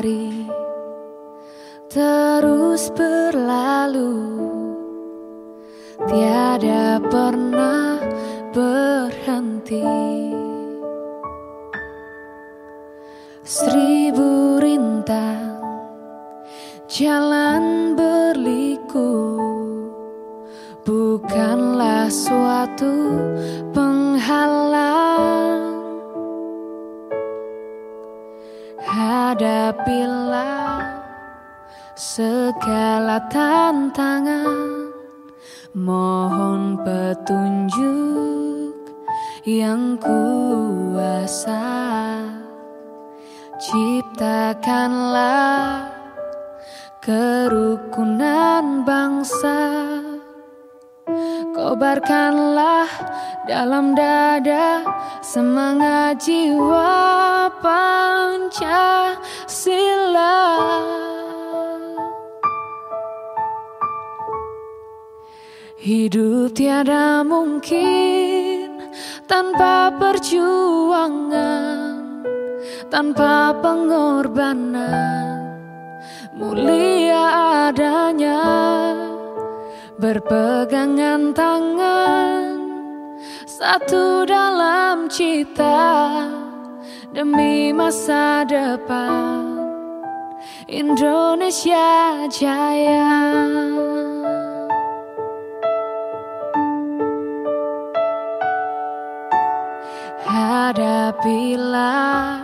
hari terus berlalu. Tiada pernah berhenti. Seribu rintang jalan berliku. Bukanlah suatu penghalang Hadapilah segala tantangan. Mohon petunjuk yang kuasa. Ciptakanlah kerukunan bangsa. Kobarkanlah dalam dada semangat jiwa Pancasila Hidup tiada mungkin tanpa perjuangan, tanpa pengorbanan, mulia adanya berpegangan tangan satu dalam cita demi masa depan Indonesia Jaya. Hadapilah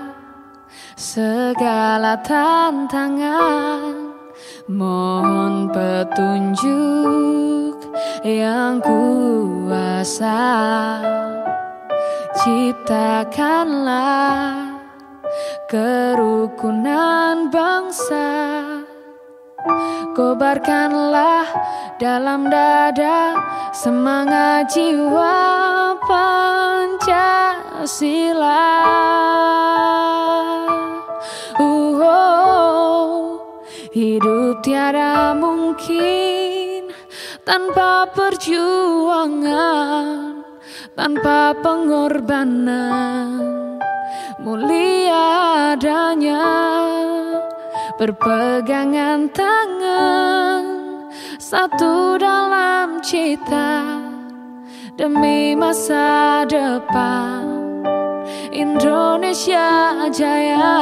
segala tantangan Mohon petunjuk yang kuasa Ciptakanlah kerukunan bangsa. Kobarkanlah dalam dada semangat jiwa Pancasila. Uh, oh, Hidup tiada mungkin tanpa perjuangan Tanpa pengorbanan. Mulia adanya Berpegangan tangan Satu dalam cita Demi masa depan Indonesia Jaya